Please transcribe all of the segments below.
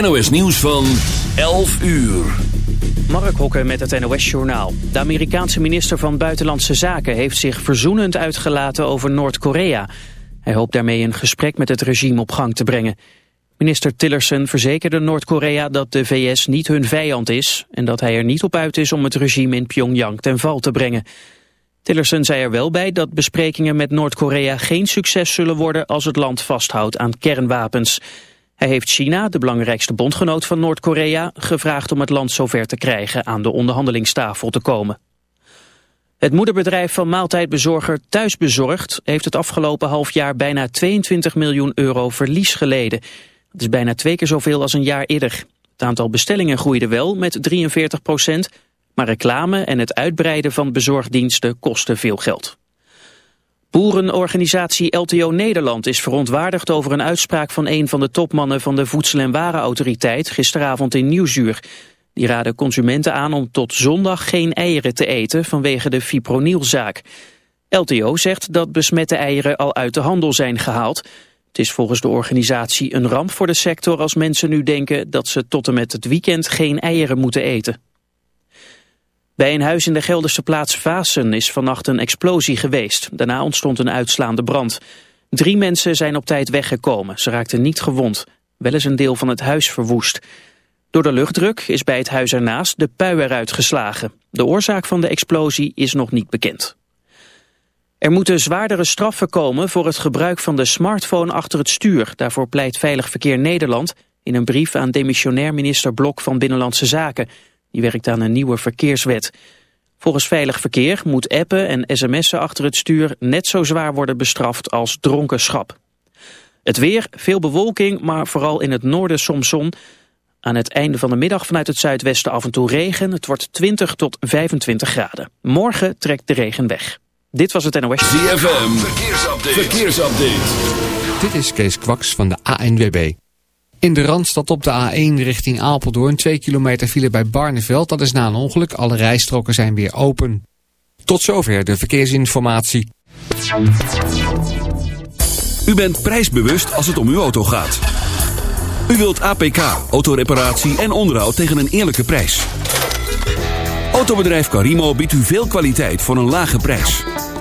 NOS Nieuws van 11 uur. Mark Hokke met het NOS Journaal. De Amerikaanse minister van Buitenlandse Zaken heeft zich verzoenend uitgelaten over Noord-Korea. Hij hoopt daarmee een gesprek met het regime op gang te brengen. Minister Tillerson verzekerde Noord-Korea dat de VS niet hun vijand is... en dat hij er niet op uit is om het regime in Pyongyang ten val te brengen. Tillerson zei er wel bij dat besprekingen met Noord-Korea geen succes zullen worden... als het land vasthoudt aan kernwapens... Hij heeft China, de belangrijkste bondgenoot van Noord-Korea, gevraagd om het land zover te krijgen aan de onderhandelingstafel te komen. Het moederbedrijf van maaltijdbezorger Thuisbezorgd heeft het afgelopen half jaar bijna 22 miljoen euro verlies geleden. Dat is bijna twee keer zoveel als een jaar eerder. Het aantal bestellingen groeide wel met 43 procent, maar reclame en het uitbreiden van bezorgdiensten kosten veel geld. Boerenorganisatie LTO Nederland is verontwaardigd over een uitspraak van een van de topmannen van de Voedsel- en Warenautoriteit gisteravond in Nieuwsuur. Die raden consumenten aan om tot zondag geen eieren te eten vanwege de fipronilzaak. LTO zegt dat besmette eieren al uit de handel zijn gehaald. Het is volgens de organisatie een ramp voor de sector als mensen nu denken dat ze tot en met het weekend geen eieren moeten eten. Bij een huis in de Gelderse plaats Vaassen is vannacht een explosie geweest. Daarna ontstond een uitslaande brand. Drie mensen zijn op tijd weggekomen. Ze raakten niet gewond. Wel is een deel van het huis verwoest. Door de luchtdruk is bij het huis ernaast de pui eruit geslagen. De oorzaak van de explosie is nog niet bekend. Er moeten zwaardere straffen komen voor het gebruik van de smartphone achter het stuur. Daarvoor pleit Veilig Verkeer Nederland in een brief aan demissionair minister Blok van Binnenlandse Zaken. Die werkt aan een nieuwe verkeerswet. Volgens Veilig Verkeer moet appen en sms'en achter het stuur net zo zwaar worden bestraft als dronkenschap. Het weer, veel bewolking, maar vooral in het noorden soms zon. Aan het einde van de middag vanuit het zuidwesten af en toe regen. Het wordt 20 tot 25 graden. Morgen trekt de regen weg. Dit was het NOS. ZFM, verkeersupdate. verkeersupdate. Dit is Kees Kwaks van de ANWB. In de Randstad op de A1 richting Apeldoorn. 2 kilometer file bij Barneveld. Dat is na een ongeluk. Alle rijstroken zijn weer open. Tot zover de verkeersinformatie. U bent prijsbewust als het om uw auto gaat. U wilt APK, autoreparatie en onderhoud tegen een eerlijke prijs. Autobedrijf Carimo biedt u veel kwaliteit voor een lage prijs.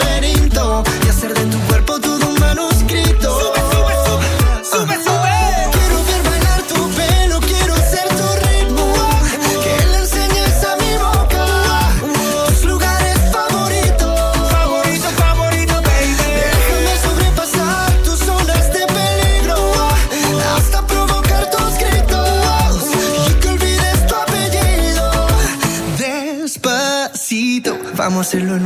y hacer de tu cuerpo todo un manuscrito. Sube, sube, sube, sube. Quiero ver bailar tu pelo, quiero ser tu ritmo. Que le enseñes a mi boca tus lugares favoritos. Favorito, favorito, baby. Déjame sobrepasar tus zonas de peligro hasta provocar tus gritos y que olvides tu apellido. Despacito, vamos a hacerlo en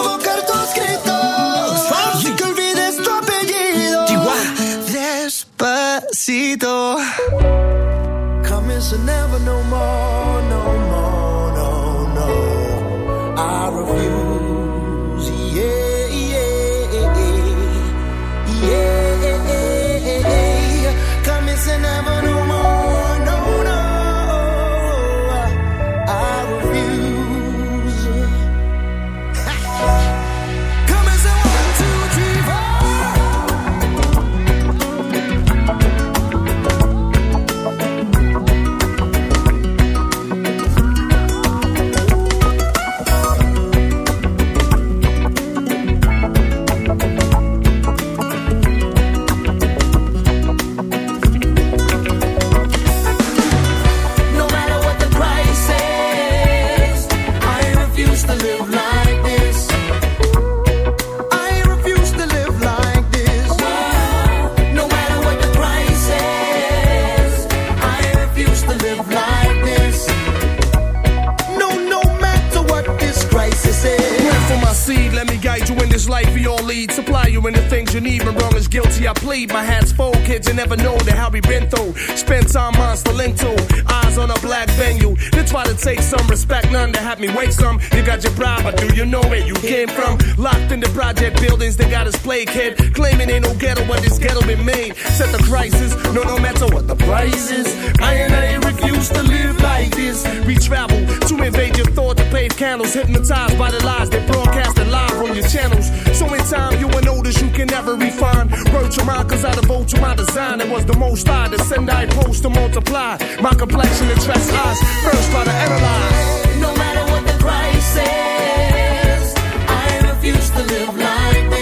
Plead. My hat's full, kids, you never know the hell we been through. Spend time monster link to eyes on a black venue. They try to take some respect, none to have me wait some. You got your pride, but do you know where you came from? Locked in the project buildings, they got us play kid. Claiming ain't no ghetto, but this ghetto been made. Set the crisis, no, no matter what the price is. I and I refuse to live like this. We travel to invade your thought to pave candles, hypnotized by the lies they broadcasted live on your channels. So in time, you will notice you can never refine. Wrote to mine, cause I devote to my design. It was the most I to send, I post to multiply. My complexion attracts eyes, first try to analyze. No matter what the price is, I refuse to live like this.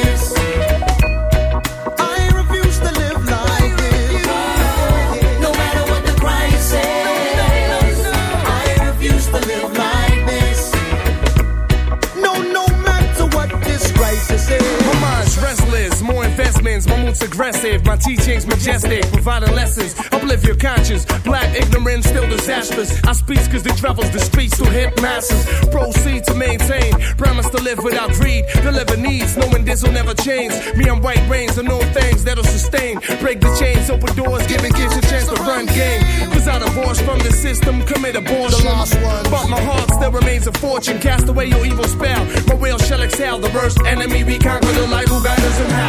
Impressive. My teachings majestic, providing lessons. Uplift your conscience. Black ignorance still disastrous. I speak cause it travels the streets to hit masses. Proceed to maintain. Promise to live without greed. Deliver needs, knowing this will never change. Me, I'm white brains, I know things that'll sustain. Break the chains, open doors, giving kids a chance to run game. Cause I divorced from the system, commit abortion. But my heart still remains a fortune. Cast away your evil spell. My will shall exhale. The worst enemy we conquer the light who guide us in how.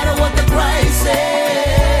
what the price is,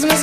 Christmas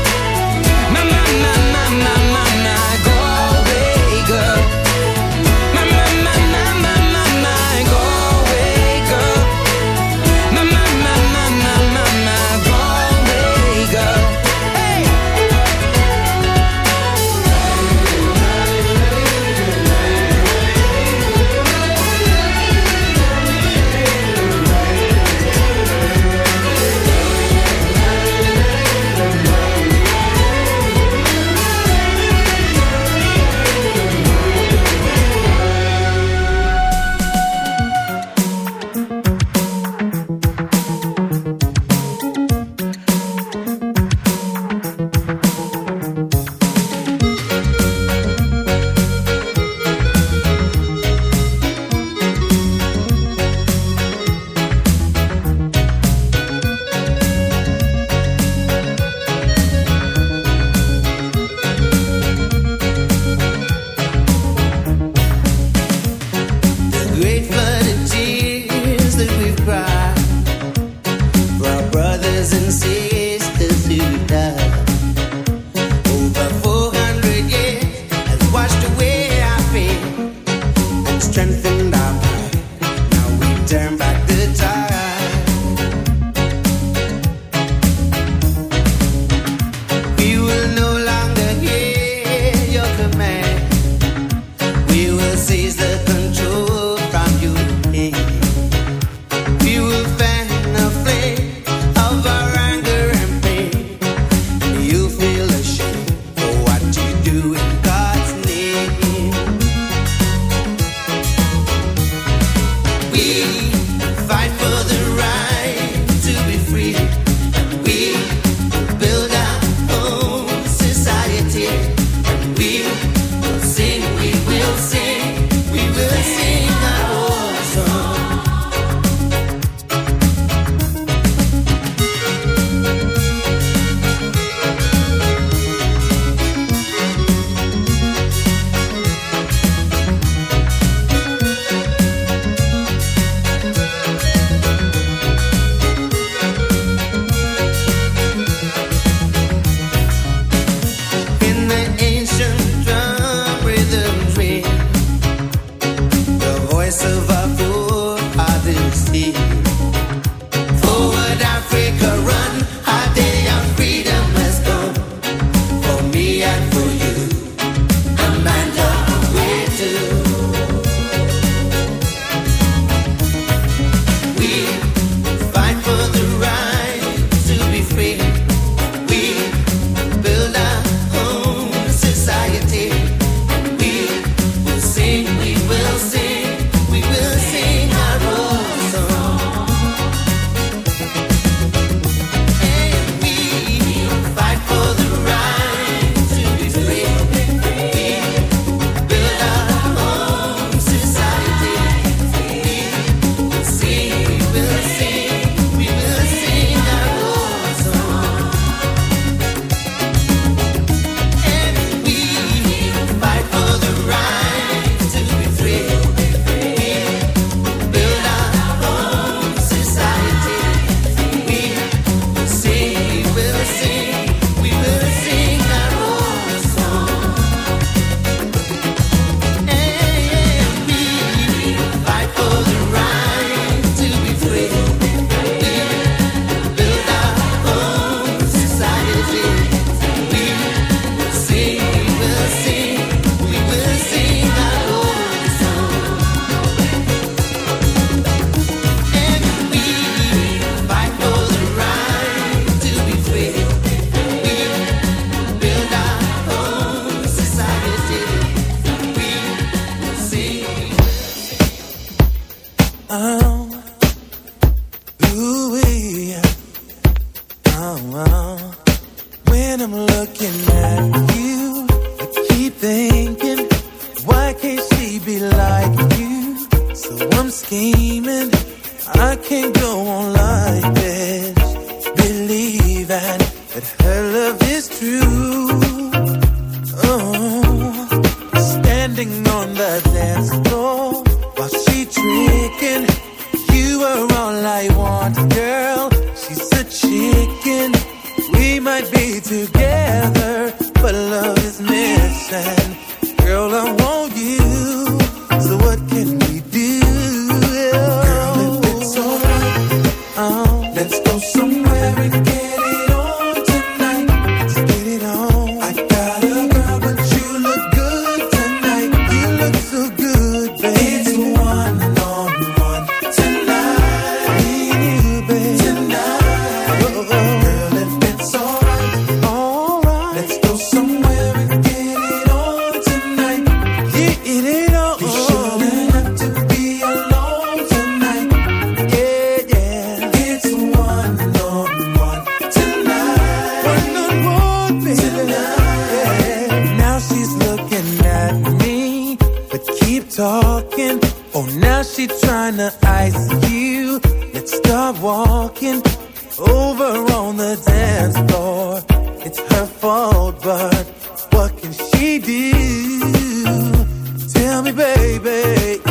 My, my, walking over on the dance floor. It's her fault, but what can she do? Tell me, baby.